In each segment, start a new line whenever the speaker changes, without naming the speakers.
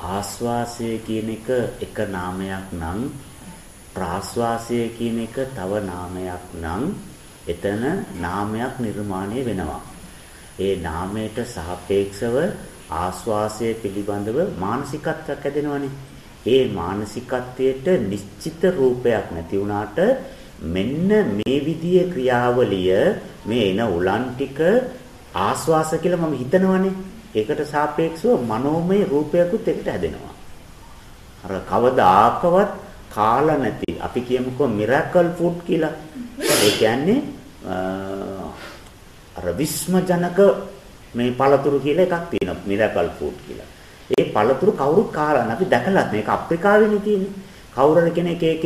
ආස්වාසය කියන එක එක නාමයක් නම් ප්‍රාස්වාසය කියන එක තව නාමයක් නම් එතන නාමයක් නිර්මාණය වෙනවා. ඒ නාමයට සාපේක්ෂව ආස්වාසය පිළිබඳව මානසිකත්වයක් ඇදෙනවනේ. ඒ මානසිකත්වයට නිශ්චිත රූපයක් නැති වුණාට මෙන්න මේ විදියේ ක්‍රියාවලිය මේ එන උලන් ටික ආස්වාස කියලා මම හිතනවනේ. ඒකට සාපේක්ෂව මනෝමය රූපයකුත් එකට හැදෙනවා. අර කවදාකවත් කාලා නැති අපි කියමුකෝ මිරකල් ෆුඩ් කියලා. ඒ කියන්නේ අර විස්මජනක මේ පළතුරු කියලා එකක් තියෙනවා මිරකල් ෆුඩ් කියලා. ඒ පළතුරු කවුරුත් කාලා නැහැ. අපි දැකලත් මේක අප්‍රිකාවේනේ තියෙන්නේ. කවුරුර කෙනෙක් ඒක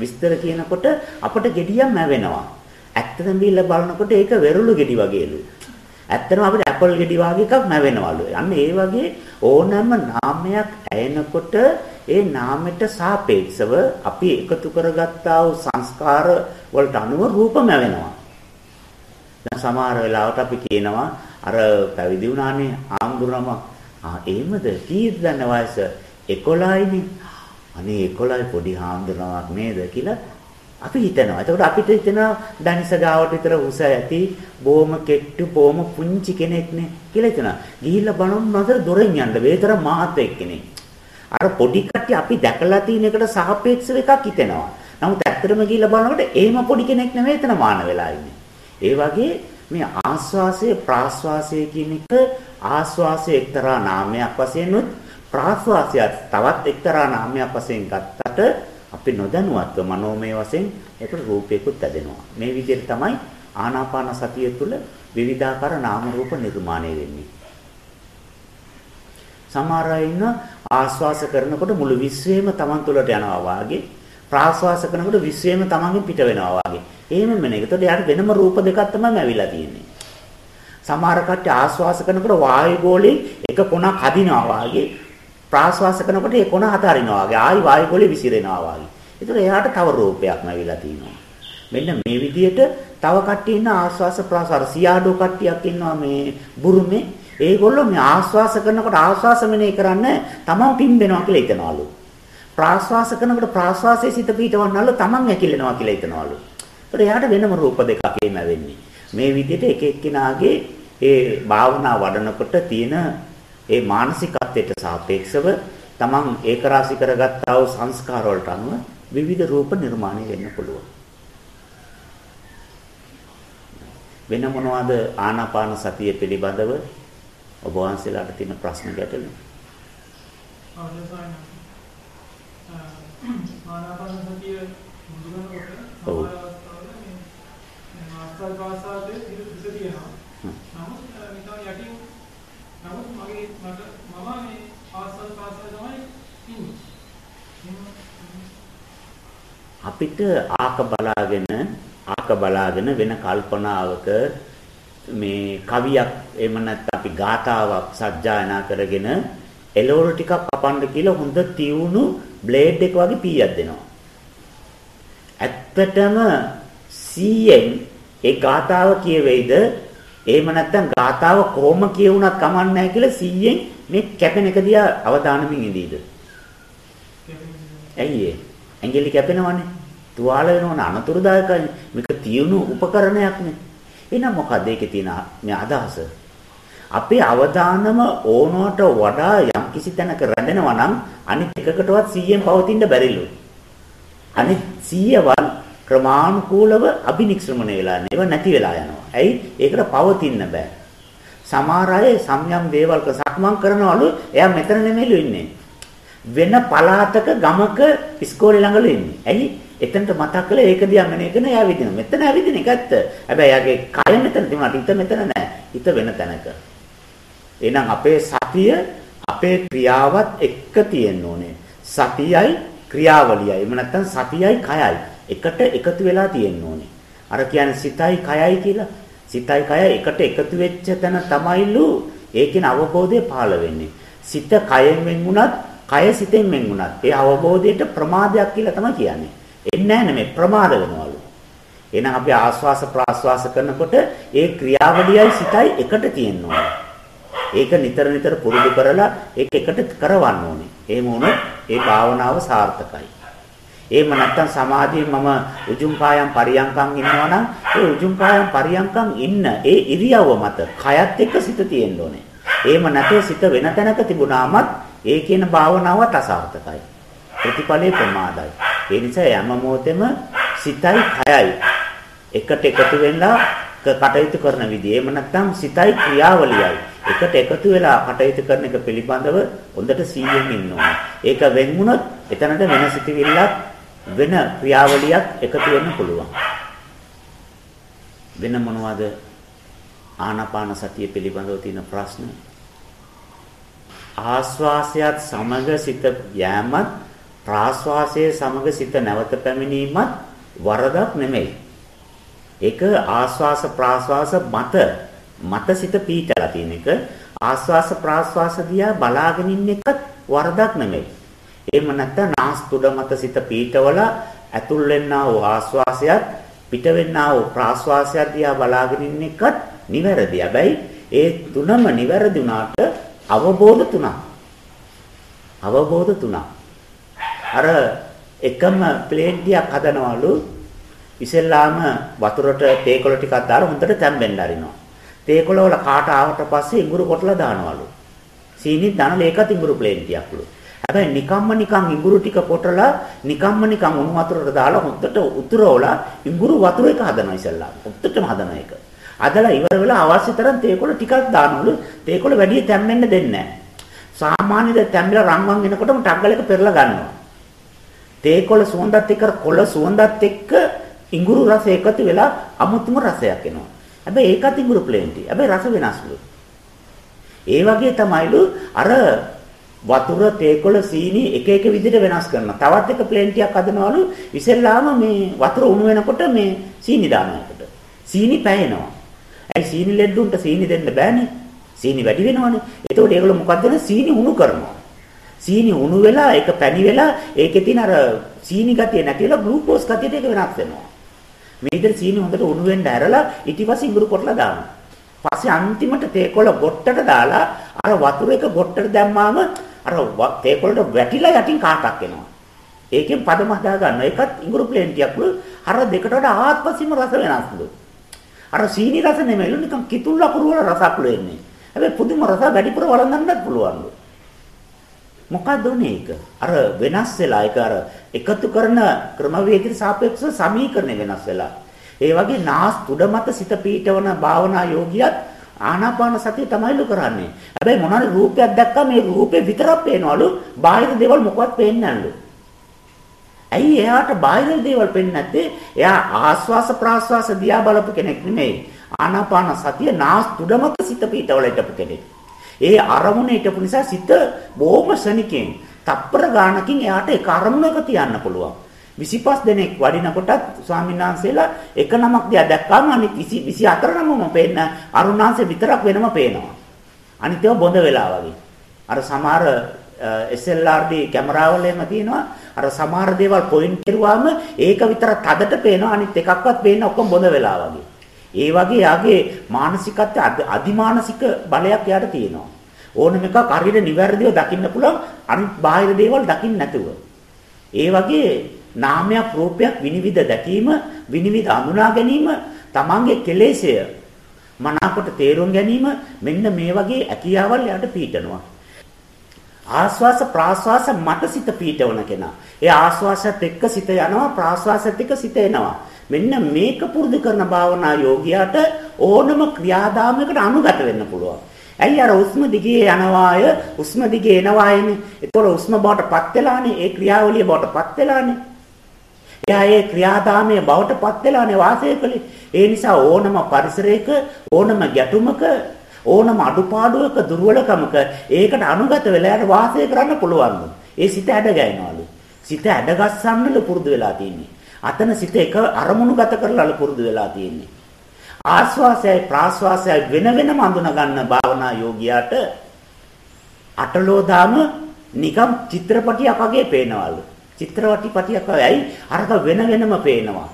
විස්තර කියනකොට අපට gediyak මැවෙනවා. ඇත්තටම බීලා බලනකොට ඒක වෙරළු ගෙඩි වගේලු. ඇත්තටම අපිට ඇපල් ගෙඩි වගේ එකක් නැවෙනවලු. අන්න ඒ වගේ ඕනෑම නාමයක් ඇයෙනකොට ඒ නාමයට සාපේක්ෂව අපි එකතු කරගත්තා වූ සංස්කාර වලට අනුව රූප නැවෙනවා. දැන් සමහර වෙලාවට අපි කියනවා අර පැවිදි වුණානේ ආම්දුරම ආ එහෙමද කීයද දන්න වයස 11යිනේ. අනේ 11යි පොඩි ආම්දුරමක් නේද කියලා අපි හිතනවා. එතකොට අපිට හිතෙනවා දනිස ගාවට විතර උස ඇති, බොහොම කෙට්ටු, බොහොම පුංචි කෙනෙක්නේ කියලා හිතනවා. ගිහිල්ලා බලමු නතර දොරෙන් යන්න වේතර මාත් එක්කනේ. අර පොඩි කට්ටිය අපි දැකලා තියෙන එකට සාපේක්ෂව එකක් හිතෙනවා. නමුත් ඇත්තටම ගිහිල්ලා බලනකොට එහෙම පොඩි කෙනෙක් නෙමෙයි එතන මාන වෙලා ඉන්නේ. ඒ වගේ මේ ආස්වාසය ප්‍රාස්වාසය කියන එක ආස්වාසය එක්තරා නාමයක් වශයෙන් උත් ප්‍රාස්වාසය තවත් එක්තරා නාමයක් වශයෙන් ගත්තට අපි නොදැනුවත්ව මනෝමය වශයෙන් ඒකට රූපයකුත් ඇදෙනවා. මේ විදිහට තමයි ආනාපාන සතිය තුළ විවිධාකාර නාම රූප නිර්මාණය වෙන්නේ. සමහර අය ඉන්න ආස්වාස කරනකොට මුළු විශ්වයම Taman තුළට යනවා වාගේ ප්‍රාස්වාස කරනකොට විශ්වයම Tamanගෙන් පිට වෙනවා වාගේ. එහෙම වෙන. ඒකට යාට වෙනම රූප දෙකක් තමයි ඇවිල්ලා තියෙන්නේ. සමහර කට්ටිය ආස්වාස කරනකොට වායු ගෝලේ එක කොනක් හදිනවා වාගේ ප්‍රාශ්වාස කරනකොට ඒ කොන හතරිනවා වගේ ආයි වායු ගෝලේ විසිරෙනවා වගේ. ඒතර එයාට තව රූපයක් නැවිලා තියෙනවා. මෙන්න මේ විදිහට තව කට්ටිය ඉන්න ආශ්වාස ප්‍රාශ්වාස සියාඩෝ කට්ටියක් ඉන්නවා මේ බුරුමේ. ඒගොල්ලෝ මේ ආශ්වාස කරනකොට ආශ්වාස මෙනේ කරන්නේ තමන් පිම්බෙනවා කියලා හිතනවලු. ප්‍රාශ්වාස කරනකොට ප්‍රාශ්වාසයේ සිත පිටවන්නවලු තමන් ඇකිලෙනවා කියලා හිතනවලු. ඒතර එයාට වෙනම රූප දෙකක් එන්න වෙන්නේ. මේ විදිහට එක එක්කිනාගේ ඒ භාවනා වඩනකොට තියෙන ඒ මානසිකත්වයට සාපේක්ෂව තමන් ඒක රාශි කරගත්තා වූ සංස්කාර වලට අනුව විවිධ රූප නිර්මාණය වෙන්න පුළුවන්. වෙන මොනවද ආනාපාන සතිය පිළිබඳව ඔබ වහන්සේලාට තියෙන ප්‍රශ්න ගැටලු?
ආනාපාන සතිය මුදුනකොට
ඔව්.
ආස්වාද ප්‍රාසාදයේ පිළිස තියෙනවා. නමුත් නිකන් යටින් නමුත් මගේ මට මම මේ ආස්වාද ප්‍රාසාද තමයි ඉන්නේ.
අපිට ආක බලාගෙන ආක බලාගෙන වෙන කල්පනාවක මේ කවියක් එහෙම නැත්නම් අපි ගාතාවක් සජ්ජායනා කරගෙන එළවලු ටිකක් කපන්න කියලා හොඳ තියුණු බ්ලේඩ් එක වගේ පීයක් දෙනවා. ඇත්තටම 100න් ඒ ගාතාව කියවෙයිද එහෙම නැත්නම් ගාතාව කොහොම කියවුණත් කමන්නේ නැහැ කියලා 100න් මේ කැපෙන එක දිහා අවධානමින් ඉඳීද? ඇයි ඒ? ඇඟිලි කැපෙනවනේ. තුවාල වෙනවනේ අනතුරුදායකයි. මේක තියුණු උපකරණයක්නේ. එහෙනම් මොකද ඒකේ තියෙන මේ අදහස? අපේ අවධානම ඕනවට වඩා යම් කිසි තැනක රැඳෙනවා නම් අනිත් එකකටවත් 100න් පවතින්න බැරිලු. අනිත් 100වන් ක්‍රමානුකූලව අබිනික්ෂ්‍රමණය වෙලා නේව නැති වෙලා යනවා. ඇයි? ඒකට පවතින්න බෑ. සමහර අය සම්යම් දේවල් සක්මන් කරනවලු එයා මෙතන නෙමෙයිලු ඉන්නේ. වෙන පළාතක ගමක ඉස්කෝලේ ළඟලු ඉන්නේ. ඇයි? එතනට මතක් කළා ඒක දිහා මෙනේ කරන එයා විදින. මෙතන ඇවිදින එක ඇත්ත. හැබැයි එයාගේ කය මෙතන තිබුණාට හිත මෙතන නැහැ. හිත වෙන තැනක. එහෙනම් අපේ සතිය අපේ ක්‍රියාවත් එක්ක තියෙන්න ඕනේ. සතියයි ක්‍රියාවලියයි. එහෙම නැත්නම් සතියයි කයයි එකට එකතු වෙලා තියෙන්න ඕනේ. අර කියන්නේ සිතයි කයයි කියලා. සිතයි කයයි එකට එකතු වෙච්ච තැන තමයිලු ඒකෙන අවබෝධය පහළ වෙන්නේ. සිත කයෙන් වෙන් වුණත්, කය සිතෙන් වෙන් වුණත් ඒ අවබෝධයට ප්‍රමාදයක් කියලා තමයි කියන්නේ. එන්නේ නැහැ නෙමෙයි ප්‍රමාද වෙනවලු. එහෙනම් අපි ආස්වාස ප්‍රාස්වාස කරනකොට ඒ ක්‍රියාවලියයි සිතයි එකට තියෙන්න ඕනේ. ඒක නිතර නිතර පුරුදු කරලා ඒක එකට කරවන්න ඕනේ. එහෙම වුණොත් ඒ භාවනාව සාර්ථකයි. එහෙම නැත්නම් සමාධියෙන් මම උජුම් කායම් පරියංකම් ඉන්නවා නම් ඒ උජුම් කායම් පරියංකම් ඉන්න ඒ ඉරියව්ව මත කයත් එක්ක සිත තියෙන්න ඕනේ. එහෙම නැතුව සිත වෙන තැනක තිබුණාමත් ඒ කියන භාවනාවත් අසාර්ථකයි. ප්‍රතිඵලේ ප්‍රමාදයි. ඒ නිසා යම මොහොතෙම සිතයි කයයි එකට එකතු වෙලා කටයුතු කරන විදිහ. එහෙම නැත්නම් සිතයි ක්‍රියාවලියයි එකට එකතු වෙලා කටයුතු කරන එක පිළිබඳව හොඳට සීයෙන් ඉන්න ඕනේ. ඒක වෙන් වුණොත් එතනට වෙන සිතිවිල්ලක් වෙන ක්‍රියාවලියක් එකතු වෙන්න පුළුවන්. වෙන මොනවද ආනාපාන සතිය පිළිබඳව තියෙන ප්‍රශ්න? ආස්වාසයත් සමග සිත යෑමත් ප්‍රාස්වාසයේ සමග සිත නැවත පැමිණීමත් වරදක් නෙමෙයි. ඒක ආස්වාස ප්‍රාස්වාස මත මත සිත පීඩලා තියෙන එක ආස්වාස ප්‍රාස්වාස දිහා බලාගෙන ඉන්න එකත් වරදක් නෙමෙයි. එහෙම නැත්නම් නාස් තුඩ මත සිත පීඩවල ඇතුල් වෙන්නා වූ ආස්වාසයත් පිට වෙන්නා වූ ප්‍රාස්වාසයත් දිහා බලාගෙන ඉන්න එකත් නිවැරදි. හැබැයි ඒ තුනම නිවැරදි වුණාට අවබෝධ තුනක්. අවබෝධ තුනක්. අර එකම ප්ලේන් ටිකක් හදනවලු ඉස්සෙල්ලාම වතුරට තේකොළ ටිකක් දාලා හොඳට තැම්බෙන්න අරිනවා. තේකොළ වල කාට ආවට පස්සේ ඉඟුරු කොටලා දානවලු. සීනි දාන මේකත් ඉඟුරු ප්ලේන් ටිකක්ලු. හැබැයි නිකම්ම නිකම් ඉඟුරු ටික කොටලා නිකම්ම නිකම් උණු වතුරට දාලා හොඳට උතුරවලා ඉඟුරු වතුර එක හදනවා ඉස්සෙල්ලා. හොඳටම හදන එක. අදලා ඉවර වෙලා අවශ්‍ය තරම් තේකොළ ටිකක් දානවලු. තේකොළ වැඩි තැම්බෙන්න දෙන්නේ නැහැ. සාමාන්‍යද තැම්බිලා රන්වන් වෙනකොටම ටග්ගල එක පෙරලා ගන්නවා. තේකොළ සුවඳත් එක්ක කොළ සුවඳත් එක්ක ඉඟුරු රස එකතු වෙලා අමුතුම රසයක් එනවා. හැබැයි ඒකත් ඉඟුරු ප්ලේන්ටි. හැබැයි රස වෙනස්ලු. ඒ වගේ තමයිලු අර වතුර තේකොළ සීනි එක එක විදිහට වෙනස් කරනවා. තවත් එක ප්ලේන්ටියක් හදනවලු ඉස්සෙල්ලාම මේ වතුර උණු වෙනකොට මේ සීනි දානකොට. සීනි පැයෙනවා. ඇයි සීනි ලෙඩුන්ට සීනි දෙන්න බෑනේ. සීනි වැඩි වෙනවනේ. එතකොට ඒගොල්ලෝ මොකද කරන්නේ? සීනි උණු කරනවා. සීනි උණු වෙලා ඒක පැණි වෙලා ඒකේ තියෙන අර සීනි ගතිය නැතිලා ග්ලූකෝස් ගතියට ඒක වෙනස් වෙනවා. මේ විදිහට සීනි හොඳට උණු වෙන්න ඇරලා ඊට පස්සේ ඉඟුරු කොටලා දානවා. පස්සේ අන්තිමට තේකොළ ගොට්ටට දාලා අර වතුර එක ගොට්ටට දැම්මාම අර තේකොළට වැටිලා යටින් කාටක් එනවා. ඒකෙන් පදම හදා ගන්න. ඒකත් ඉඟුරු ප්ලේන්ටියක්ලු අර දෙකට වඩා ආත්පසීම රස වෙනස්ලු. අර සීනි රස නෙමෙයිලු නිකන් කිතුල් ලකුරු වල රසක්ලු එන්නේ. හැබැයි පුදුම රස වැඩිපුර වළඳන්නත් පුළුවන්ලු. මොකක්ද උනේ ඒක? අර වෙනස් වෙලා ඒක අර එකතු කරන ක්‍රමවේදයට සාපේක්ෂව සමීකරණය වෙනස් වෙලා. ඒ වගේ නාස් තුඩ මත සිත පීඨවන භාවනා යෝගියත් ආනාපාන සතිය තමයිලු කරන්නේ. හැබැයි මොනවාරි රූපයක් දැක්කම මේ රූපේ විතරක් පේනවලු. බාහිර දේවල් මොකවත් පේන්නේ නැල්ලු. ඇයි එයාට බාහිර දේවල් පේන්නේ නැත්තේ? එයා ආස්වාස ප්‍රාස්වාස දිහා බලපු කෙනෙක් නෙමෙයි. ආනාපාන සතිය නාස් තුඩ මත සිත පීඨවල හිටපු කෙනෙක්. ඒ අරමුණ හිටපු නිසා සිත බොහොම ශනිකෙන් තප්පර ගානකින් එයාට ඒක අරමුණක තියන්න පුළුවන්. 25 දෙනෙක් වඩිනකොටත් ස්වාමීන් වහන්සේලා එක නමක් දිහා දැක්කම අනිත් 24 නමම පේන්න අරුණාංශ විතරක් වෙනම පේනවා. අනිත් ඒවා බොඳ වෙලා වගේ. අර සමහර SLRD කැමරාවල එහෙම තියෙනවා. අර සමහර දේවල් පොයින්ට් කරුවාම ඒක විතර තදට පේනවා. අනිත් එකක්වත් පේන්නේ ඔක්කොම බොඳ වෙලා වගේ. ඒ වගේ යාගේ මානසිකත්වයේ අදිමානසික බලයක් යාට තියෙනවා. ඕනම එකක් හරියට නිවැරදිව දකින්න පුළුවන් අනිත් බාහිර දේවල් දකින්න නැතුව. ඒ වගේ නාමයක් රූපයක් විනිවිද දැකීම විනිවිද අඳුනා ගැනීම තමන්ගේ කෙලෙසය මනාකොට තේරුම් ගැනීම මෙන්න මේ වගේ ඇකියාවල් යාට පීඩනවා. ආස්වාස ප්‍රාස්වාස මට සිත පීඩවන කෙනා. ඒ ආස්වාසයත් එක්ක සිත යනවා ප්‍රාස්වාසයත් එක්ක සිත එනවා. මෙන්න මේක පුරුදු කරන භාවනා යෝගියාට ඕනම ක්‍රියාදාමයකට අනුගත වෙන්න පුළුවන්. ඇයි අර උස්ම දිගේ යනවාය උස්ම දිගේ එනවායනේ. ඒතකොට උස්ම බවටපත් වෙලානේ ඒ ක්‍රියාවලිය බවටපත් වෙලානේ. එයා ඒ ක්‍රියාදාමයේ බවටපත් වෙලානේ වාසය කළේ. ඒ නිසා ඕනම පරිසරයක ඕනම ගැටුමක ඕනම අඩුපාඩුවක දුර්වලකමක ඒකට අනුගත වෙලා යට වාසය කරන්න පුළුවන්. ඒ සිත ඇඩ ගෑනවලු. සිත ඇඩගස්සන්නලු පුරුදු වෙලා තියෙන්නේ. අතන සිත එක අරමුණු ගත කරලා පුරුදු වෙලා තියෙන්නේ. ආස්වාසයයි ප්‍රාස්වාසයයි වෙන වෙනම අඳුන ගන්න භාවනා යෝගියාට අටලෝදාම නිකම් චිත්‍රපටියක් වගේ පේනවලු. චිත්‍රපටිපටියක් වගේයි අරක වෙන වෙනම පේනවා.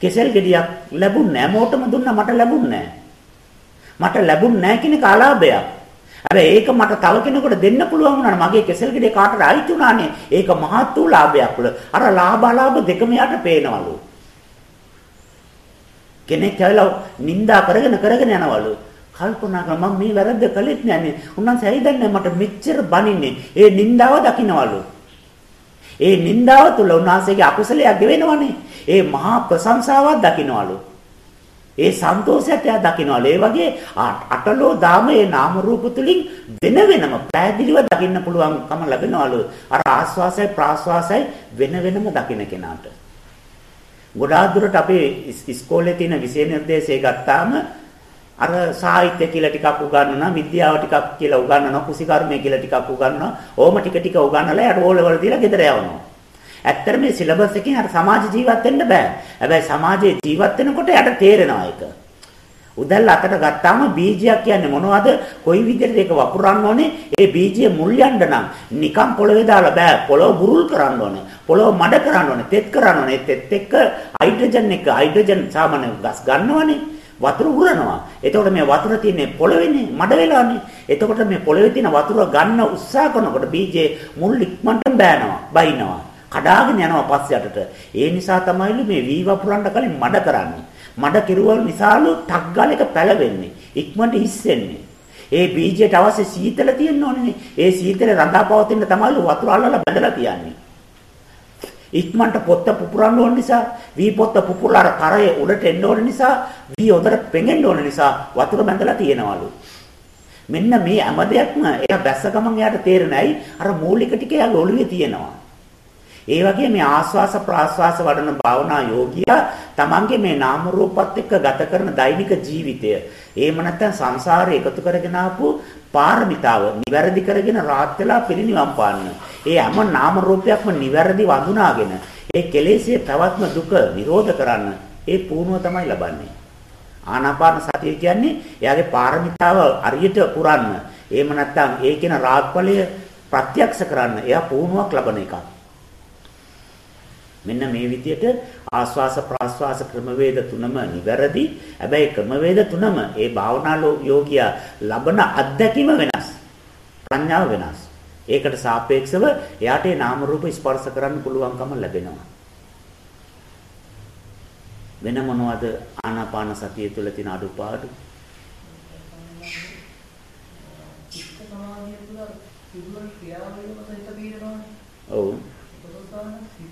කෙසෙල් ගෙඩියක් ලැබුණ නැහැ. මොටම දුන්නා මට ලැබුණ නැහැ. මට ලැබුණ නැහැ කියන කාලාභයක්. හැබැයි ඒක මට තව කෙනෙකුට දෙන්න පුළුවන් වුණා මගේ කෙසෙල් ගෙඩේ කාටද අයිති වුණානේ. ඒක මහත් වූ ලාභයක් වල. අර ලාභ අලාභ දෙකම යට පේනවලු. කෙනෙක් ඇවිල්ලා නිඳා කරගෙන කරගෙන යනවලු. කල්පනා කරා මම මේ වැරද්ද කළෙත් නෑනේ. උන්වන්සේ ඇයි දන්නේ මට මෙච්චර බනින්නේ. ඒ නිඳාව දකින්නවලු. ඒ නින්දාව තුල උන්වහන්සේගේ අකුසලයක් ගෙවෙනවනේ. ඒ මහා ප්‍රශංසාවක් දකින්නවලු. ඒ සන්තෝෂයත් එයා දකින්නවලු. ඒ වගේ අටලෝ දාමයේ නාම රූප තුලින් වෙන වෙනම පැහැදිලිව දකින්න පුළුවන්කම ලැබෙනවලු. අර ආස්වාසය ප්‍රාස්වාසය වෙන වෙනම දකින්න කෙනාට. ගොඩාක් දුරට අපේ ඉස්කෝලේ තියෙන විෂය නිර්දේශය ගත්තාම අර සාහිත්‍ය කියලා ටිකක් උගන්වනවා විද්‍යාව ටිකක් කියලා උගන්වනවා කුසිකර්මය කියලා ටිකක් උගන්වනවා. ඕම ටික ටික උගන්වලා යට ඕල වල දීලා ගෙදර යවනවා. ඇත්තට මේ සිලබස් එකෙන් අර සමාජ ජීවත් වෙන්න බෑ. හැබැයි සමාජයේ ජීවත් වෙනකොට යට තේරෙනවා ඒක. උදැල්ල අතට ගත්තාම බීජයක් කියන්නේ මොනවද? කොයි විදිහටද ඒක වපුරන්න ඕනේ? ඒ බීජය මුල් යන්න නම් නිකම් පොළවේ දාලා බෑ. පොළව බුරුල් කරන්න ඕනේ. පොළව මඩ කරන්න ඕනේ. තෙත් කරන්න ඕනේ. තෙත් එක්ක හයිඩ්‍රජන් එක හයිඩ්‍රජන් සාමාන්‍ය ගස් ගන්නවනේ. වතුර උරනවා. එතකොට මේ වතුර තියෙන්නේ පොළවේනේ මඩ වෙලානේ. එතකොට මේ පොළවේ තියෙන වතුර ගන්න උත්සාහ කරනකොට බීජේ මුල් ඉක්මනට බෑනවා, බයිනවා. කඩාගෙන යනවා පස්සයටට. ඒ නිසා තමයි මේ වී වපුරන්න කලින් මඩ කරන්නේ. මඩ කිරුවල් නිසාලු ටක් ගාල එක පැලවෙන්නේ. ඉක්මනට ඉස්සෙන්නේ. ඒ බීජයට අවශ්‍ය සීතල තියෙන්න ඕනේ. ඒ සීතල රඳාපවතින්න තමයි වතුර අල්ලලා බැඳලා තියන්නේ. ඉක්මනට පොත්ත පුපුරන්න ඕන නිසා වී පොත්ත පුපුරලා කරේ උඩට එන්න ඕන නිසා වී හොඳට පෙඟෙන්න ඕන නිසා වතුර බැඳලා තියෙනවලු. මෙන්න මේ හැම දෙයක්ම එයා බැස්ස ගමන් එයාට තේරෙනයි අර මූලික ටික එයාගේ ඔළුවේ තියෙනවා. ඒ වගේ මේ ආස්වාස ප්‍රාස්වාස වඩන භාවනා යෝගියා තමන්ගේ මේ නාම රූපات එක්ක ගත කරන දෛනික ජීවිතය එහෙම නැත්නම් සංසාරේ එකතු කරගෙන ආපු පාරමිතාව නිවැරදි කරගෙන රාත් වෙලා පිරිනිවන් පාන්න. ඒ හැම නාම රූපයක්ම නිවැරදිව අඳුනාගෙන ඒ කෙලෙස්යේ පැවැත්ම දුක නිරෝධ කරන්න ඒ පුණුව තමයි ලබන්නේ. ආනාපාන සතිය කියන්නේ එයාගේ පාරමිතාව අරියට පුරන්න. එහෙම නැත්නම් ඒ කියන රාග්ඵලය ප්‍රත්‍යක්ෂ කරන්න එයා පුණුවක් ලබන එකක්. මෙන්න මේ විදිහට ආස්වාස ප්‍රාස්වාස ක්‍රමවේද තුනම නිවැරදි. හැබැයි ක්‍රමවේද තුනම ඒ භාවනා යෝගියා ලබන අත්දැකීම වෙනස්. ප්‍රඥාව වෙනස්. ඒකට සාපේක්ෂව එයාට ඒ නාම රූප ස්පර්ශ කරන්න පුළුවන්කම ලැබෙනවා. වෙන මොනවද ආනාපාන සතිය තුළ තියෙන අඩුපාඩු?
චිත්ත සමාධිය තුළ සිදුවන ක්‍රියාවලිය මත හිත බීරනවානේ.
ඔව්.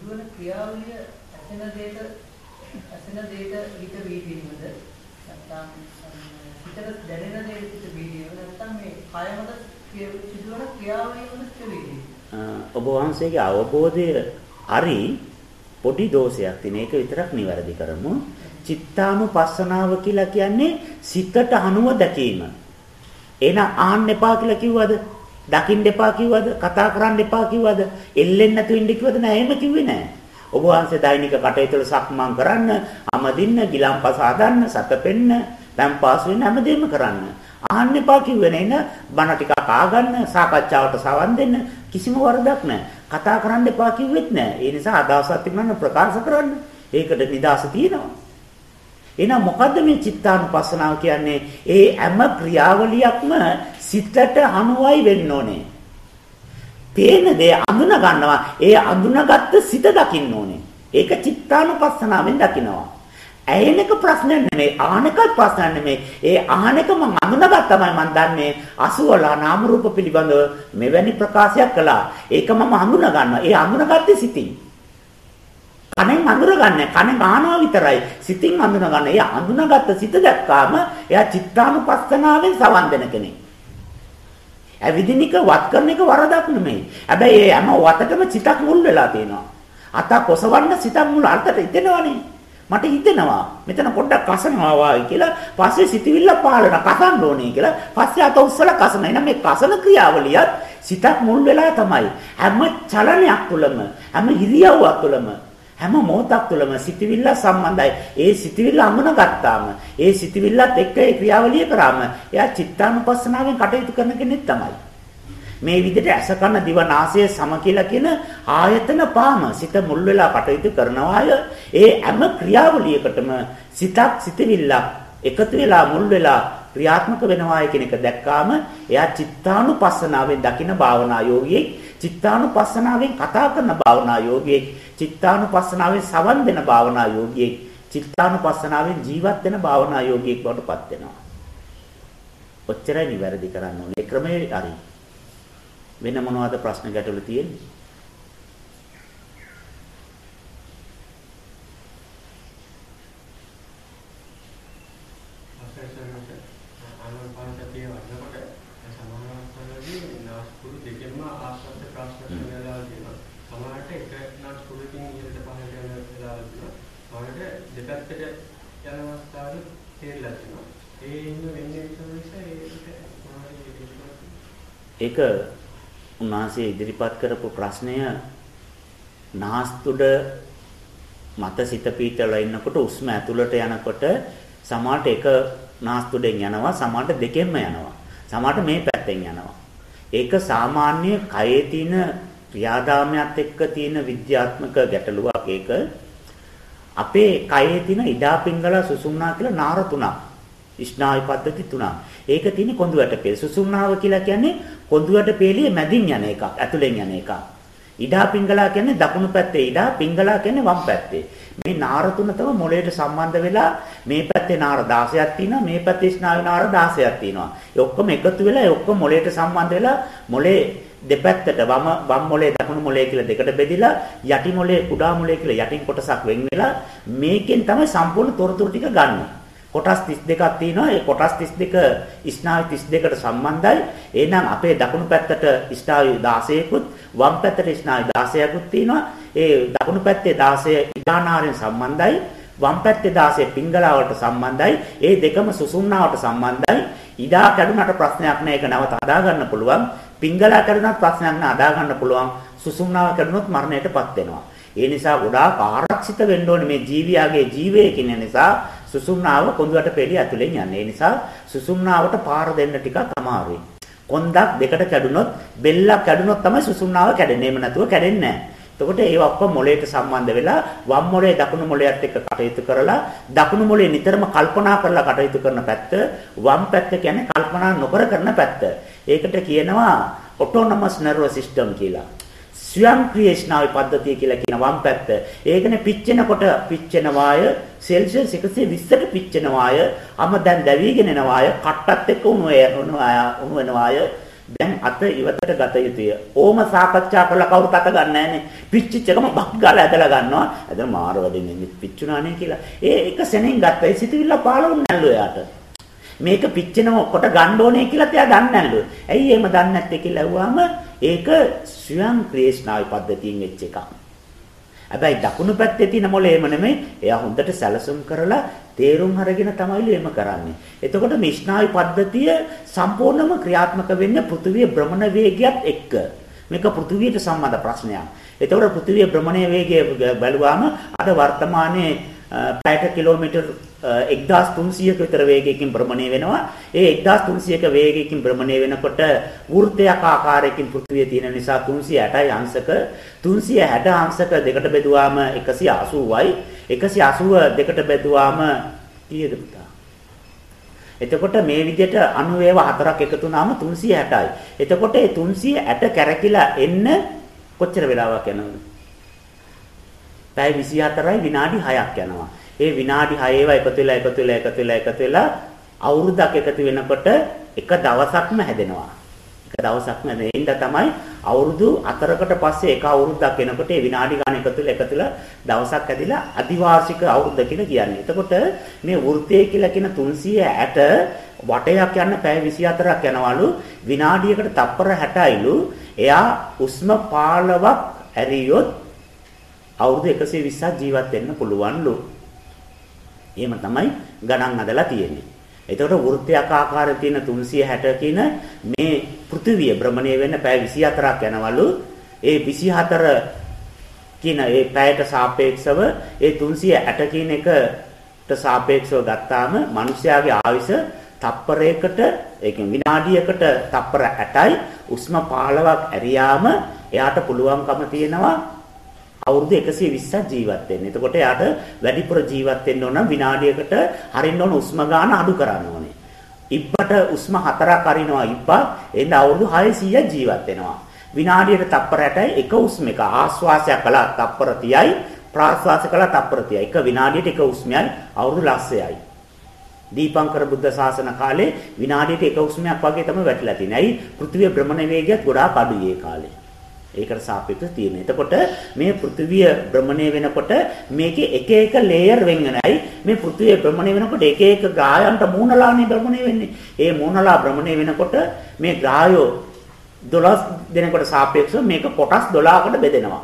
ඒකෝසාන සිදුවන ක්‍රියාවලිය ඇසෙන දෙයට ඇසෙන දෙයට හිත බීරීමද නැත්නම් හිතට දැනෙන දෙයට හිත බීරීම නැත්නම් මේ කය මත සිදුවන ක්‍රියාවලිය මත හිත බීරීම.
ඔබ වහන්සේගේ අවබෝධය හරි පොඩි දෝෂයක් තියෙන. ඒක විතරක් නිවැරදි කරමු. චිත්තානුපස්සනාව කියලා කියන්නේ සිතට අනුව දැකීම. එන ආන්න එපා කියලා කිව්වද? දකින්න එපා කිව්වද? කතා කරන්න එපා කිව්වද? එල්ලෙන්න නැතු ඉන්න කිව්වද? නෑ එහෙම කිව්වේ නෑ. ඔබ වහන්සේ දෛනික කටයුතු සක්මන් කරන්න, අමදින්න, ගිලම්පස හදන්න, සතපෙන්න, පැම්පාස් වෙන්න හැමදේම කරන්න. ආන්න එපා කිව්වේ නේන බණ ටිකක් ආගන්න සාකච්ඡාවට සවන් දෙන්න කිසිම වරදක් නැහැ. කතා කරන්න එපා කිව්වෙත් නැහැ. ඒ නිසා අදහසක් තිබුණා ප්‍රකාශ කරන්න. ඒකට නිදාස තියෙනවා. එහෙනම් මොකද්ද මේ චිත්තානුපස්සනාව කියන්නේ? ඒ හැම ක්‍රියාවලියක්ම සිතට අනුවයි වෙන්න ඕනේ. පේන දේ අඳුන ගන්නවා. ඒ අඳුනගත්ත සිත දකින්න ඕනේ. ඒක චිත්තානුපස්සනාවෙන් දකිනවා. ඇයෙන එක ප්‍රශ්නයක් නෙමෙයි ආහන එක ප්‍රශ්නයක් නෙමෙයි ඒ ආහන එක මම අඳුනගත් තමයි මම දන්නේ අසුවලා නාම රූප පිළිබඳව මෙවැනි ප්‍රකාශයක් කළා ඒක මම අඳුන ගන්නවා ඒ අඳුනගත්තේ සිතින් කනෙන් අඳුරගන්නේ කනෙන් ආනවා විතරයි සිතින් අඳුන ගන්න ඒ අඳුනගත්ත සිත දැක්කාම එයා චිත්තානුපස්සනාවෙන් සවන් දෙන කෙනෙක් ඇවිදිනික වත් කරන එක වරදක් නෙමෙයි. හැබැයි ඒ හැම වතටම සිතක් මුල් වෙලා තියෙනවා. අත කොසවන්න සිතක් මුල් අර්ථයට ඉදෙනවනේ මට හිතෙනවා. මෙතන පොඩ්ඩක් කසනවා වායි කියලා. පස්සේ සිතවිල්ල පාලන කසන්න ඕනේ කියලා. පස්සේ අත උස්සලා කසන. එනම් මේ කසන ක්‍රියාවලියත් සිතක් මුල් වෙලා තමයි. හැම චලනයක් තුළම හැම ඉරියව්වක් තුළම හැම මොහොතක් තුළම සිතවිල්ල සම්බන්ධයි. ඒ සිතවිල්ල අඳුන ගත්තාම ඒ සිතවිල්ලත් එක්ක ඒ ක්‍රියාවලිය කරාම එයා චිත්තානුපස්සනාවෙන් කටයුතු කරන කෙනෙක් තමයි. මේ විදිහට ඇස කන දිව නාසය සම කියලා කියන ආයතන පාම සිත මුල් වෙලා කටයුතු කරනවා ඒ හැම ක්‍රියාවලියකටම සිතක් සිතවිල්ලක් එකතු වෙලා මුල් වෙලා ක්‍රියාත්මක වෙනවායි කියන එක දැක්කාම එයා චිත්තානුපස්සනාවෙන් දකින භාවනා යෝගියෙක් චිත්තානුපස්සනාවෙන් කතා කරන භාවනා යෝගියෙක් චිත්තානුපස්සනාවෙන් සවන් දෙන භාවනා යෝගියෙක් චිත්තානුපස්සනාවෙන් ජීවත් වෙන භාවනා යෝගියෙක් බවට පත් වෙනවා. ඔච්චරයි නිවැරදි කරන්න ඕනේ. ඒ ක්‍රමයේ හරි. වෙන මොනවද ප්‍රශ්න ගැටලු තියෙන්නේ? ඒක උන්වහන්සේ ඉදිරිපත් කරපු ප්‍රශ්නය නාස්තුඩ මත සිත පීතල ඉන්නකොට උස්ම ඇතුළට යනකොට සමාට එක නාස්තුඩෙන් යනවා සමාට දෙකෙන්ම යනවා. සමාට මේ පැත්තෙන් යනවා. ඒක සාමාන්‍ය කයේ තියෙන ක්‍රියාදාමයත් එක්ක තියෙන විද්‍යාත්මක ගැටලුවක්. ඒක අපේ කයේ තියෙන ඉඩා පිංගල සුසුම්නා කියලා නාර තුනක්. ස්නායු පද්ධති තුනක් ඒක තියෙන්නේ කොඳු වැටපෙළ. සුසුම්නාව කියලා කියන්නේ කොඳු වැටපෙළියේ මැදින් යන එකක්, ඇතුලෙන් යන එකක්. ඉඩා පිංගලා කියන්නේ දකුණු පැත්තේ ඉඩා, පිංගලා කියන්නේ වම් පැත්තේ. මේ නාර තුන තම මොළයට සම්බන්ධ වෙලා මේ පැත්තේ නාර 16ක් තියෙනවා, මේ පැත්තේ ස්නායු නාර 16ක් තියෙනවා. ඒ ඔක්කොම එකතු වෙලා ඒ ඔක්කොම මොළයට සම්බන්ධ වෙලා මොළේ දෙපැත්තට වම වම් මොලේ දකුණු මොලේ කියලා දෙකට බෙදිලා යටි මොලේ කුඩා මොලේ කියලා යටින් කොටසක් වෙන් වෙලා මේකෙන් තමයි සම්පූර්ණ තොරතුරු ටික ගන්නේ. කොටස් 32ක් තියෙනවා. ඒ කොටස් 32 ස්නායු 32කට සම්බන්ධයි. එහෙනම් අපේ දකුණු පැත්තට ස්නායු 16කුත් වම් පැත්තට ස්නායු 16කුත් තියෙනවා. ඒ දකුණු පැත්තේ 16 ඉඩානාරයෙන් සම්බන්ධයි. වම් පැත්තේ 16 පිංගලාවට සම්බන්ධයි. ඒ දෙකම සුසුම්නාවට සම්බන්ධයි. ඉඩා කැඩුනට ප්‍රශ්නයක් නෑ. ඒක නැවත හදා ගන්න පුළුවන්. පිංගලා කැඩුනත් ප්‍රශ්නයක් නෑ. හදා ගන්න පුළුවන්. සුසුම්නාව කැඩුනොත් මරණයටපත් වෙනවා. ඒ නිසා ගොඩාක් ආරක්ෂිත වෙන්න ඕනේ මේ ජීවියාගේ ජීවය කියන නිසා සුසුම්නාව කොඳුයට පෙළිය ඇතුලෙන් යන්නේ. ඒ නිසා සුසුම්නාවට පාර දෙන්න ටිකක් අමාරුයි. කොන්දක් දෙකට කැඩුනොත් බෙල්ලක් කැඩුනොත් තමයි සුසුම්නාව කැඩෙන්නේ. එහෙම නැතුව කැඩෙන්නේ නැහැ. එතකොට ඒව ඔක්කොම මොළයට සම්බන්ධ වෙලා වම් මොළේ දකුණු මොළයත් එක්ක කටයුතු කරලා දකුණු මොළේ නිතරම කල්පනා කරලා කටයුතු කරන පැත්ත වම් පැත්ත කියන්නේ කල්පනා නොකර කරන පැත්ත. ඒකට කියනවා autonomous nervous system කියලා. ස්වයංක්‍රීය ස්නායු පද්ධතිය කියලා කියන වම් පැත්ත. ඒකනේ පිච්චෙනකොට පිච්චෙන වාය සෙල්සියස් 120ට පිච්චෙන වාය අම දැන් දැවිගෙන එන වාය කට්ටත් එක්ක උණු උණු වෙන වාය දැන් අත ඉවතට ගත යුතුය. ඕම සාකච්ඡා කරලා කවුරුත් අත ගන්න නැහනේ. පිච්චිච්ච එකම බක් ගාලා ඇදලා ගන්නවා. ඇදලා මාර වදින්නේ පිච්චුණානේ කියලා. ඒ එක සෙනෙන් ගත්ත. ඒ සිතුවිල්ල පාළුන්නේ නැල්ලු එයාට. මේක පිච්චෙනව කොට ගන්න ඕනේ කියලා එයා දන්නේ නැල්ලු. ඇයි එහෙම දන්නේ නැත්තේ කියලා ඇහුවාම ඒක ස්වයං ක්‍රියේෂ්ණායි පද්ධතියෙන් වෙච්ච එකක්. හැබැයි දකුණු පැත්තේ තියෙන මොලේම නෙමෙයි. එයා හොඳට සැලසුම් කරලා තේරුම් අරගෙන තමයිලු එම කරන්නේ. එතකොට මේ ස්නායු පද්ධතිය සම්පූර්ණයෙන්ම ක්‍රියාත්මක වෙන්නේ පෘථිවිය භ්‍රමණ වේගයත් එක්ක. මේක පෘථිවියට සම්බන්ධ ප්‍රශ්නයක්. එතකොට පෘථිවිය භ්‍රමණයේ වේගය බැලුවාම අද වර්තමානයේ පැයට කිලෝමීටර් 1300ක විතර වේගයකින් භ්‍රමණය වෙනවා. ඒ 1300ක වේගයකින් භ්‍රමණය වෙනකොට වෘත්තයක් ආකාරයකින් පෘථිවිය තියෙන නිසා 360යි අංශක 360 අංශක දෙකට බෙදුවාම 180යි. 180 දෙකට බෙදුවාම කීයද පුතා? එතකොට මේ විදිහට අණුවේව හතරක් එකතු වුණාම 360යි. එතකොට ඒ 360 කැරකිලා එන්න කොච්චර වෙලාවක් යනවද? පැය 24යි විනාඩි 6ක් යනවා. ඒ විනාඩි 6 ඒවා එකතු වෙලා එකතු වෙලා එකතු වෙලා එකතු වෙලා අවුරුද්දක් එකතු වෙනකොට එක දවසක්ම හැදෙනවා. එක දවසක්ම හැදෙන්න තමයි අවුරුදු 4කට පස්සේ එක අවුරුද්දක් එනකොට ඒ විනාඩි ගාන එකතු වෙලා එකතු වෙලා දවසක් ඇදිලා අදිවාර්ෂික අවුරුද්ද කියලා කියන්නේ. එතකොට මේ වෘත්තය කියලා කියන 360 වටයක් යන පැය 24ක් යනවලු විනාඩියකට තප්පර 60යිලු එයා උස්ම 15ක් ඇරියොත් අවුරුදු 120ක් ජීවත් වෙන්න පුළුවන්ලු. එහෙම තමයි ගණන් හදලා තියෙන්නේ. එතකොට වෘත්තයක් ආකාරයෙන් තියෙන 360 කියන මේ පෘථිවිය භ්‍රමණය වෙන්න පැය 24ක් යනවලු. ඒ 24 කියන ඒ පැයට සාපේක්ෂව ඒ 360 කියන එකට සාපේක්ෂව ගත්තාම මිනිස්යාගේ ආයුෂ තප්පරයකට ඒ කියන්නේ විනාඩියකට තප්පර 8යි උෂ්ම 15ක් ඇරියාම එයාට පුළුවන්කම තියෙනවා අවුරුදු 120ක් ජීවත් වෙන්න. එතකොට යාට වැඩිපුර ජීවත් වෙන්න ඕන විනාඩියකට හරින්න ඕන උස්ම ගාන අඩු කරන්න ඕනේ. ඉබ්බට උස්ම හතරක් අරිනවා ඉබ්බා එන්න අවුරුදු 600ක් ජීවත් වෙනවා. විනාඩියට තප්පර 60යි එක උස්ම එක ආශ්වාසයක් කළා තප්පර 30යි ප්‍රාශ්වාස කළා තප්පර 30යි. එක විනාඩියට එක උස්මයයි අවුරුදු ලක්ෂයයි. දීපංකර බුද්ධ ශාසන කාලේ විනාඩියට එක උස්මයක් වගේ තමයි වැටිලා තියෙන්නේ. ඇයි? පෘථිවිය භ්‍රමණ වේගයත් ගොඩාක් අඩුයි ඒ කාලේ. ඒකට සාපේක්ෂව තියෙන. එතකොට මේ පෘථිවිය භ්‍රමණය වෙනකොට මේකේ එක එක ලේයර් වෙන් වෙනයි. මේ පෘථිවිය භ්‍රමණය වෙනකොට එක එක ග්‍රහයන්ට මූණලානේ භ්‍රමණය වෙන්නේ. ඒ මූණලා භ්‍රමණය වෙනකොට මේ ග්‍රහයෝ 12 දෙනකොට සාපේක්ෂව මේක කොටස් 12කට බෙදෙනවා.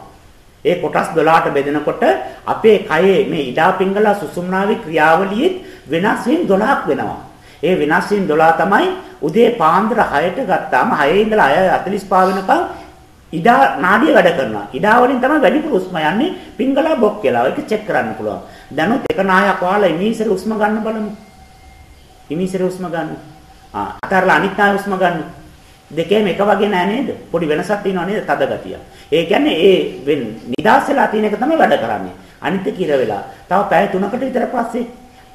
ඒ කොටස් 12ට බෙදෙනකොට අපේ කයේ මේ ඉඩා පිංගලා සුසුම්නාවේ ක්‍රියාවලියෙත් වෙනස් වීම් 12ක් වෙනවා. ඒ වෙනස් වීම් 12 තමයි උදේ පාන්දර 6ට ගත්තාම 6 ඉඳලා 6:45 වෙනකම් ඉඩා නාඩිය වැඩ කරනවා. ඉඩා වලින් තමයි වැඩිපුර උස්ම යන්නේ පිංගලා බොක් කියලා. ඒක චෙක් කරන්න පුළුවන්. දැනුත් එක නායක් වාලා ඉමීසර උස්ම ගන්න බලමු. ඉමීසර උස්ම ගන්න. ආ අතරලා අනිත් නාය උස්ම ගන්න. දෙකේම එක වගේ නෑ නේද? පොඩි වෙනසක් තියෙනවා නේද? තද ගතිය. ඒ කියන්නේ ඒ වෙන නිදාස් වෙලා තියෙන එක තමයි වැඩ කරන්නේ. අනිත් කිර වෙලා. තව පැය 3කට විතර පස්සේ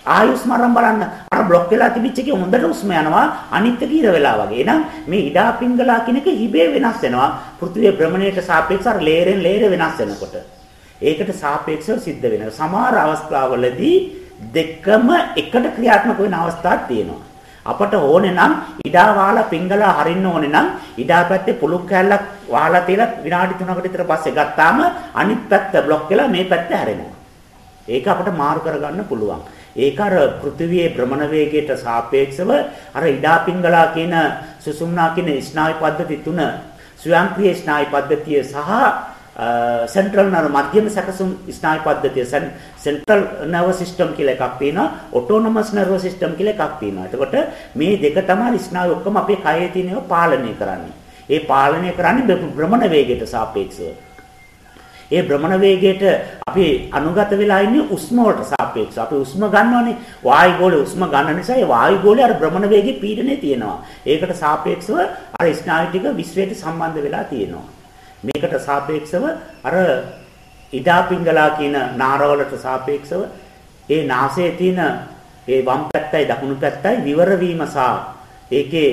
ආයුස් මරම් බලන්න අර બ્લોක් වෙලා තිබිච්ච එකේ හොඳට උස්ම යනවා අනිත් එක ඉර වෙලා වගේ. එහෙනම් මේ ඉඩා පිංගලා කියන එක හිබේ වෙනස් වෙනවා. පෘථිවිය භ්‍රමණයට සාපේක්ෂව අර ලේයරෙන් ලේයර වෙනස් වෙනකොට. ඒකට සාපේක්ෂව සිද්ධ වෙනවා. සමහර අවස්ථාවලදී දෙකම එකට ක්‍රියාත්මක වෙන අවස්ථා තියෙනවා. අපට ඕනේ නම් ඉඩා වහලා පිංගලා හරින්න ඕනේ නම් ඉඩා පැත්තේ පුළුක් කැල්ලක් වහලා තියලා විනාඩි 3කට විතර පස්සේ ගත්තාම අනිත් පැත්ත બ્લોක් වෙලා මේ පැත්ත හැරෙනවා. ඒක අපට මාරු කරගන්න පුළුවන්. ඒක අර පෘථිවියේ භ්‍රමණ වේගයට සාපේක්ෂව අර ඉඩා පිංගලා කියන සුසුම්නා කියන ස්නායු පද්ධති තුන ස්වයංක්‍රීය ස්නායු පද්ධතිය සහ සෙන්ට්‍රල් නර්ව මධ්‍යම සැකසුම් ස්නායු පද්ධතිය සෙන්ට්‍රල් නර්ව සිස්ටම් කියලා එකක් තියෙනවා ඔටෝනොමස් නර්ව සිස්ටම් කියලා එකක් තියෙනවා. එතකොට මේ දෙක තමයි ස්නායු ඔක්කොම අපේ කයේ තියෙනව පාලනය කරන්නේ. ඒ පාලනය කරන්නේ භ්‍රමණ වේගයට සාපේක්ෂව. ඒ භ්‍රමණ වේගයට අපි අනුගත වෙලා ඉන්නේ උස්ම වලට සාපේක්ෂව. අපි උස්ම ගන්නවනේ වායු ගෝලයේ උස්ම ගන්න නිසා ඒ වායු ගෝලයේ අර භ්‍රමණ වේගයේ පීඩනය තියෙනවා. ඒකට සාපේක්ෂව අර ස්නායු ටික විශ්වයට සම්බන්ධ වෙලා තියෙනවා. මේකට සාපේක්ෂව අර ඉඩා පිංගලා කියන නාරවලට සාපේක්ෂව ඒ නාසයේ තියෙන ඒ වම් පැත්තයි දකුණු පැත්තයි විවර වීම සහ ඒකේ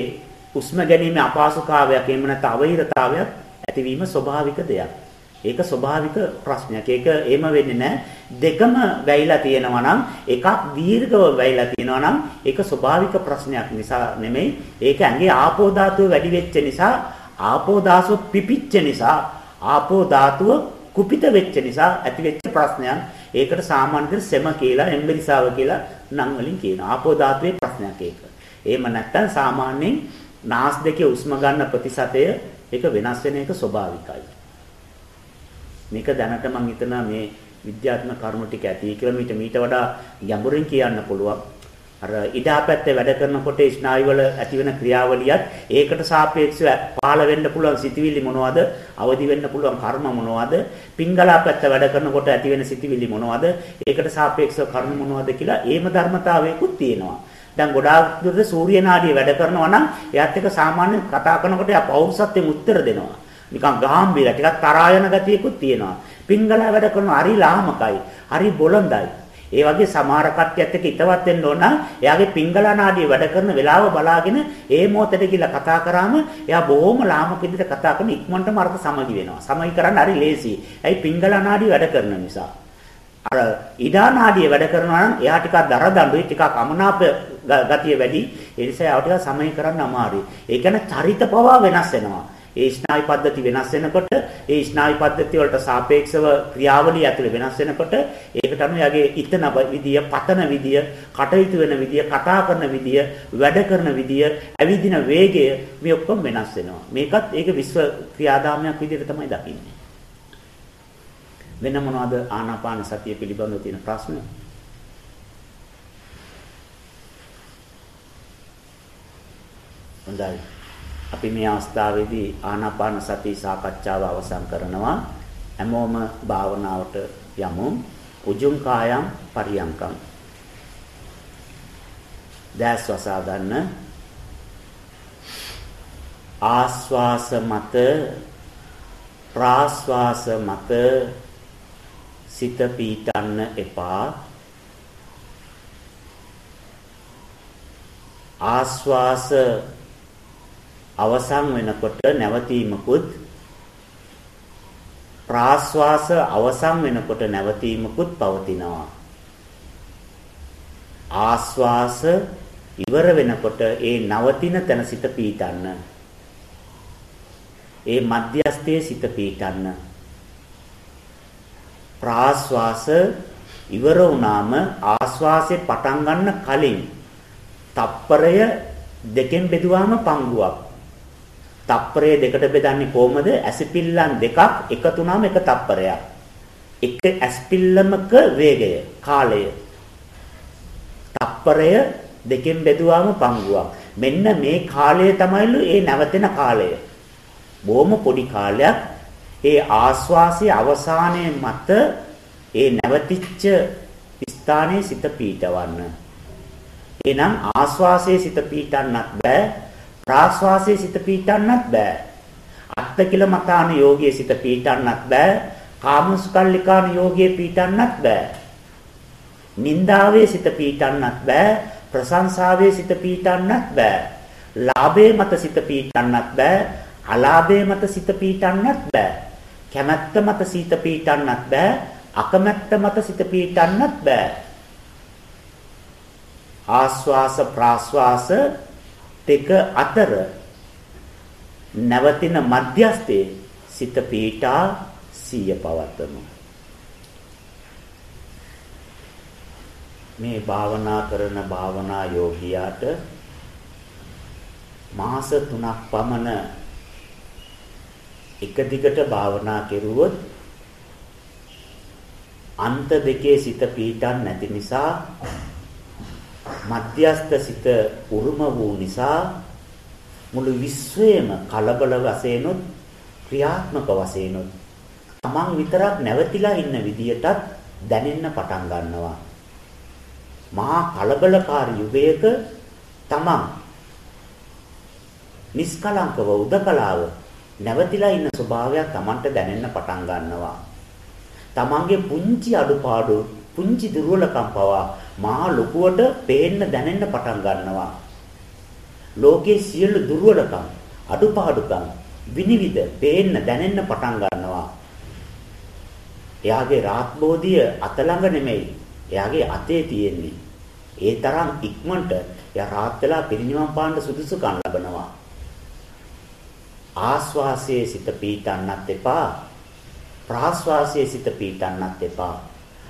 උස්ම ගැනීම අපහසුතාවයක් එහෙම නැත්නම් අවහිරතාවයක් ඇතිවීම ස්වභාවික දෙයක්. ඒක ස්වභාවික ප්‍රශ්නයක්. ඒක එහෙම වෙන්නේ නැහැ. දෙකම වැයිලා තියෙනවා නම් එකක් දීර්ඝව වැයිලා තියෙනවා නම් ඒක ස්වභාවික ප්‍රශ්නයක් නිසා නෙමෙයි. ඒක ඇඟේ ආපෝ ධාතුව වැඩි වෙච්ච නිසා ආපෝ ධාතුව පිපිච්ච නිසා ආපෝ ධාතුව කුපිත වෙච්ච නිසා ඇති වෙච්ච ප්‍රශ්නයක්. ඒකට සාමාන්‍යයෙන් සෙම කියලා එම්බරිසාව කියලා නම් වලින් කියනවා. ආපෝ ධාතුවේ ප්‍රශ්නයක් ඒක. එහෙම නැත්නම් සාමාන්‍යයෙන් නාස් දෙකේ උස්ම ගන්න ප්‍රතිශතය ඒක වෙනස් වෙන එක ස්වභාවිකයි. මේක දැනට මම හිතනවා මේ විද්‍යාත්මක කරුණු ටික ඇති කියලා මීට මීට වඩා ගැඹුරින් කියන්න පුළුවන්. අර ඉඩා පැත්තේ වැඩ කරනකොට ස්නායු වල ඇතිවෙන ක්‍රියාවලියත් ඒකට සාපේක්ෂව පාළ වෙන්න පුළුවන් සිතිවිලි මොනවද? අවදි වෙන්න පුළුවන් කර්ම මොනවද? පිංගලා පැත්ත වැඩ කරනකොට ඇතිවෙන සිතිවිලි මොනවද? ඒකට සාපේක්ෂව කර්ම මොනවද කියලා ඒම ධර්මතාවයකුත් තියෙනවා. දැන් ගොඩාක් දුරට සූර්ය නාඩිය වැඩ කරනවා නම් එයාත් එක්ක සාමාන්‍ය කතා කරනකොට එයා පෞරුෂත්වයෙන් උත්තර දෙනවා. නිකන් ගාම්භීර ටිකක් තරහා යන ගතියකුත් තියෙනවා. පිංගලා වැඩ කරනවා හරි ලාමකයි. හරි බොළඳයි. ඒ වගේ සමහර කට්ටියත් එක්ක ඉතවත් වෙන්න ඕන එයාගේ පිංගලා නාඩිය වැඩ කරන වෙලාව බලාගෙන ඒ මොහොතේ කියලා කතා කරාම එයා බොහොම ලාමක විදිහට කතා කරන ඉක්මනටම අර්ථ සමගි වෙනවා. සමගි කරන්න හරි ලේසි. ඇයි පිංගලා නාඩිය වැඩ කරන නිසා. අර ඉඩා නාඩිය වැඩ කරනවා නම් එයා ටිකක් දරදඬුයි ටිකක් අමනාප ගතිය වැඩි. ඒ නිසා එයා ටිකක් සමගි කරන්න අමාරුයි. ඒ කියන්නේ චරිත පවා වෙනස් වෙනවා. ඒ ස්නායු පද්ධති වෙනස් වෙනකොට ඒ ස්නායු පද්ධති වලට සාපේක්ෂව ක්‍රියාවලිය ඇතුලේ වෙනස් වෙනකොට ඒකට අනුව යගේ ඉතන විදිය, පතන විදිය, කටයුතු වෙන විදිය, කතා කරන විදිය, වැඩ කරන විදිය, ඇවිදින වේගය මේ ඔක්කොම වෙනස් වෙනවා. මේකත් ඒක විශ්ව ක්‍රියාදාමයක් විදිහට තමයි දකින්නේ. වෙන මොනවද ආනාපාන සතිය පිළිබඳව තියෙන ප්‍රශ්න? හොඳයි. අපි මේ අවස්ථාවේදී ආනාපාන සති සාකච්ඡාව අවසන් කරනවා. හැමෝම භාවනාවට යමු. උජුං කායම් පරියංකම්. දැස් වසා ගන්න. ආස්වාස මත ප්‍රාස්වාස මත සිත පීඩන්න එපා ආස්වාස අවසන් වෙනකොට නැවතීමකුත් ප්‍රාස්වාස අවසන් වෙනකොට නැවතීමකුත් පවතිනවා. ආස්වාස ඉවර වෙනකොට ඒ නවතින තැන සිට පීඩන්න. ඒ මධ්‍යස්ථයේ සිට පීඩන්න. ප්‍රාස්වාස ඉවර වුණාම ආස්වාසේ පටන් ගන්න කලින් තප්පරය දෙකෙන් බෙදුවාම පංගුවක්. තප්පරය දෙකට බෙදන්නේ කොහමද? ඇසිපිල්ලම් දෙකක් එකතු වුණාම එක තප්පරයක්. එක ඇස්පිල්ලමක වේගය, කාලය. තප්පරය දෙකෙන් බෙදුවාම පංගුවක්. මෙන්න මේ කාලය තමයිලු ඒ නැවතෙන කාලය. බොහොම පොඩි කාලයක් ඒ ආස්වාසයේ අවසානයේ මත ඒ නැවතිච්ච ස්ථානයේ සිත පීඨවන්න. එහෙනම් ආස්වාසයේ සිත පීඨන්නත් බෑ ප්‍රාස්වාසයේ සිත පීඨන්නත් බෑ. අත්තකිල මතාන යෝගයේ සිත පීඨන්නත් බෑ. කාමසුකල්ලිකාන යෝගයේ පීඨන්නත් බෑ. නින්දාවේ සිත පීඨන්නත් බෑ. ප්‍රශංසාවේ සිත පීඨන්නත් බෑ. ලාභයේ මත සිත පීඨන්නත් බෑ. අලාභයේ මත සිත පීඨන්නත් බෑ. කැමැත්ත මත සිත පීඨන්නත් බෑ. අකමැත්ත මත සිත පීඨන්නත් බෑ. ආස්වාස ප්‍රාස්වාස දෙක අතර නැවතින මධ්‍යස්තේ සිත පීඨා සිය පවත්වමු. මේ භාවනා කරන භාවනා යෝගියාට මාස 3ක් පමණ එක දිගට භාවනා කෙරුවොත් අන්ත දෙකේ සිත පීඩන් නැති නිසා මධ්‍යස්ත සිත උරුම වූ නිසා මුළු විශ්වයම කලබල වශයෙන්ුත් ක්‍රියාත්මක වශයෙන්ුත් තමන් විතරක් නැවතිලා ඉන්න විදියටත් දැනෙන්න පටන් ගන්නවා. මහා කලබලකාරී යුගයක තමන් නිස්කලංකව උදකලාව නැවතිලා ඉන්න ස්වභාවයක් තමන්ට දැනෙන්න පටන් ගන්නවා. තමන්ගේ පුංචි අඩුපාඩු පුංචි දුර්වලකම් පවා මහා ලොකුවට පේන්න දැනෙන්න පටන් ගන්නවා. ලෝකයේ සියලු දුර්වලකම් අඩුපාඩුකම් විනිවිද පේන්න දැනෙන්න පටන් ගන්නවා. එයාගේ රාත්බෝධිය අත ළඟ නෙමෙයි. එයාගේ අතේ තියෙන්නේ. ඒ තරම් ඉක්මනට එයා රාත් වෙලා පිරිනිවන් පාන්න සුදුසුකම් ලබනවා. ආස්වාසයේ සිත පීතන්නත් එපා ප්‍රාශ්වාසයේ සිත පීඩන්නත් එපා.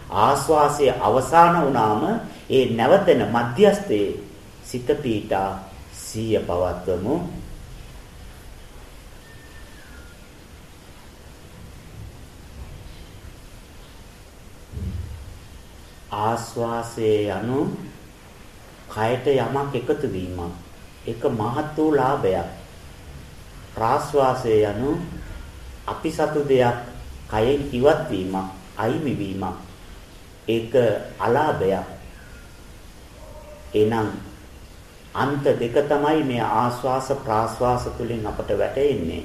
ආශ්වාසයේ අවසාන වුණාම ඒ නැවතෙන මධ්‍යස්තේ සිත පීඩා සිය පවත්වමු. ආශ්වාසයේ යනු කයට යමක් එකතු වීමක්. ඒක මහත් වූ ලාභයක්. ප්‍රාශ්වාසයේ යනු අපි සතු දෙයක් කයෙන් ඉවත් වීමක්, අයිමි වීමක්. ඒක අලාභයක්. එනම් අන්ත දෙක තමයි මේ ආස්වාස ප්‍රාස්වාස තුලින් අපට වැටෙන්නේ.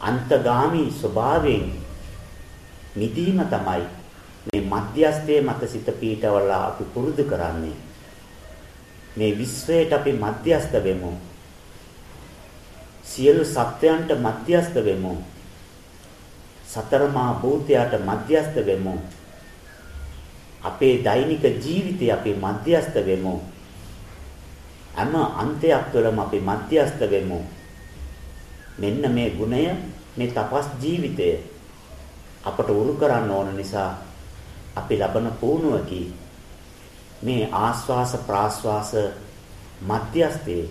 අන්තගාමි ස්වභාවයෙන් මිදීම තමයි මේ මධ්‍යස්ථයේ මත සිත පීඨවලා අපි පුරුදු කරන්නේ. මේ විශ්වයට අපි මධ්‍යස්ත වෙමු. සියලු සත්වයන්ට මධ්‍යස්ත වෙමු. සතර මහා භූතයාට මධ්‍යස්ත වෙමු. අපේ දෛනික ජීවිතේ අපි මධ්‍යස්ත වෙමු. හැම අන්තයක් තුළම අපි මධ්‍යස්ත වෙමු. මෙන්න මේ ගුණය මේ තපස් ජීවිතය අපට උරු කරන්න ඕන නිසා අපි ලබන පුණුවකි මේ ආස්වාස ප්‍රාස්වාස මධ්‍යස්තේ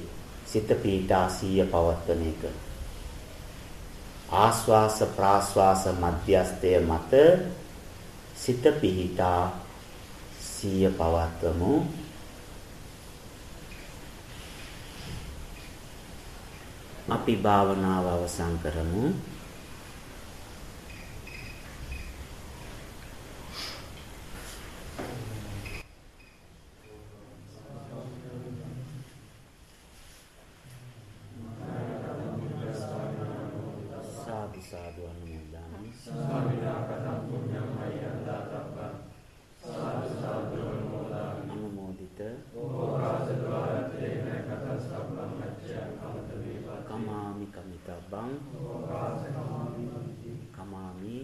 සිත පීඩා සීය පවත්වන එක ආස්වාස ප්‍රාස්වාස මධ්‍යස්තය මත සිත පිහිටා සිය පවත්වමු. අපි භාවනාව අවසන් කරමු. කමාමි කමිතබ්බං කමාමි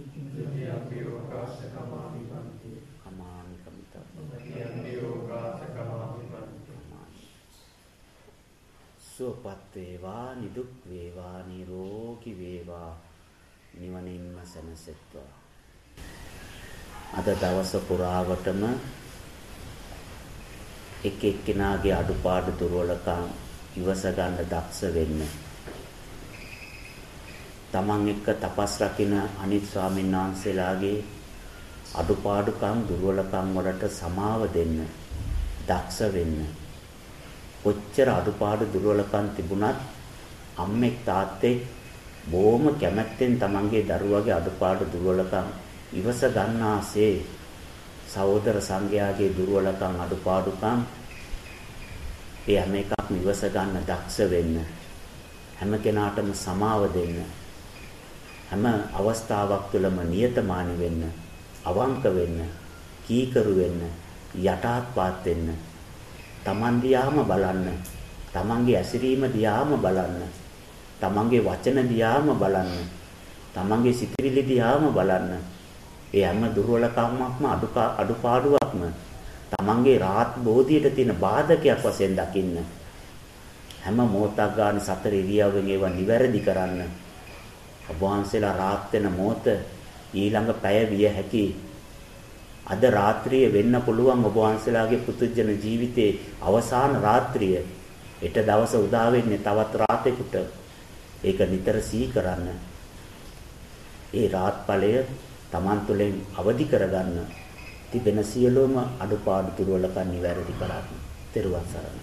කමාමි කමිතබ්බං සුවපත් වේවා නිදුක් වේවා නිරෝගී වේවා නිවනින්ම සැනසෙත්වා අද දවස පුරාවටම එක එක්කෙනාගේ අඩුපාඩු දුර්වලකම් ඉවස ගන්න දක්ෂ වෙන්න. තමන් එක්ක තපස් රකින්න අනිත් ස්වාමීන් වහන්සේලාගේ අඩුපාඩුකම් දුර්වලකම් වලට සමාව දෙන්න. දක්ෂ වෙන්න. කොච්චර අඩුපාඩු දුර්වලකම් තිබුණත් අම්මෙක් තාත්තෙක් බොහොම කැමැත්තෙන් තමන්ගේ දරුවගේ අඩුපාඩු දුර්වලකම් ඉවස ගන්නාසේ සහෝදර සංඝයාගේ දුර්වලකම් අඩුපාඩුකම් ඒ හැම එකක්ම ඉවස ගන්න දක්ෂ වෙන්න හැම කෙනාටම සමාව දෙන්න හැම අවස්ථාවක් තුළම නියතමානී වෙන්න අවංක වෙන්න කීකරු වෙන්න යටාත්පාත් වෙන්න Taman දිහාම බලන්න Tamanගේ ඇසිරීම දිහාම බලන්න Tamanගේ වචන දිහාම බලන්න Tamanගේ සිතිවිලි දිහාම බලන්න. ඒ හැම දුර්වලකමක්ම අඩුපාඩුවක්ම තමන්ගේ රාත් බෝධියට තියෙන බාධකයක් වශයෙන් දකින්න. හැම මොහොතක් ගන්න සතර ඉරියව්වෙන් ඒවා නිවැරදි කරන්න. ඔබ වහන්සේලා රාත් වෙන මොහොත ඊළඟ පැය විය හැකි. අද රාත්‍රියේ වෙන්න පුළුවන් ඔබ වහන්සේලාගේ පුදුජන ජීවිතේ අවසාන රාත්‍රිය. හෙට දවස උදා වෙන්නේ තවත් රාතේකට ඒක නිතර සිහි කරන්න. ඒ රාත්පලය Taman තුළින් අවදි කරගන්න. තිබෙන සියලුම අඩුපාඩු දුර්වලකම් නිවැරදි කරගන්න. තෙරුවන් සරණයි.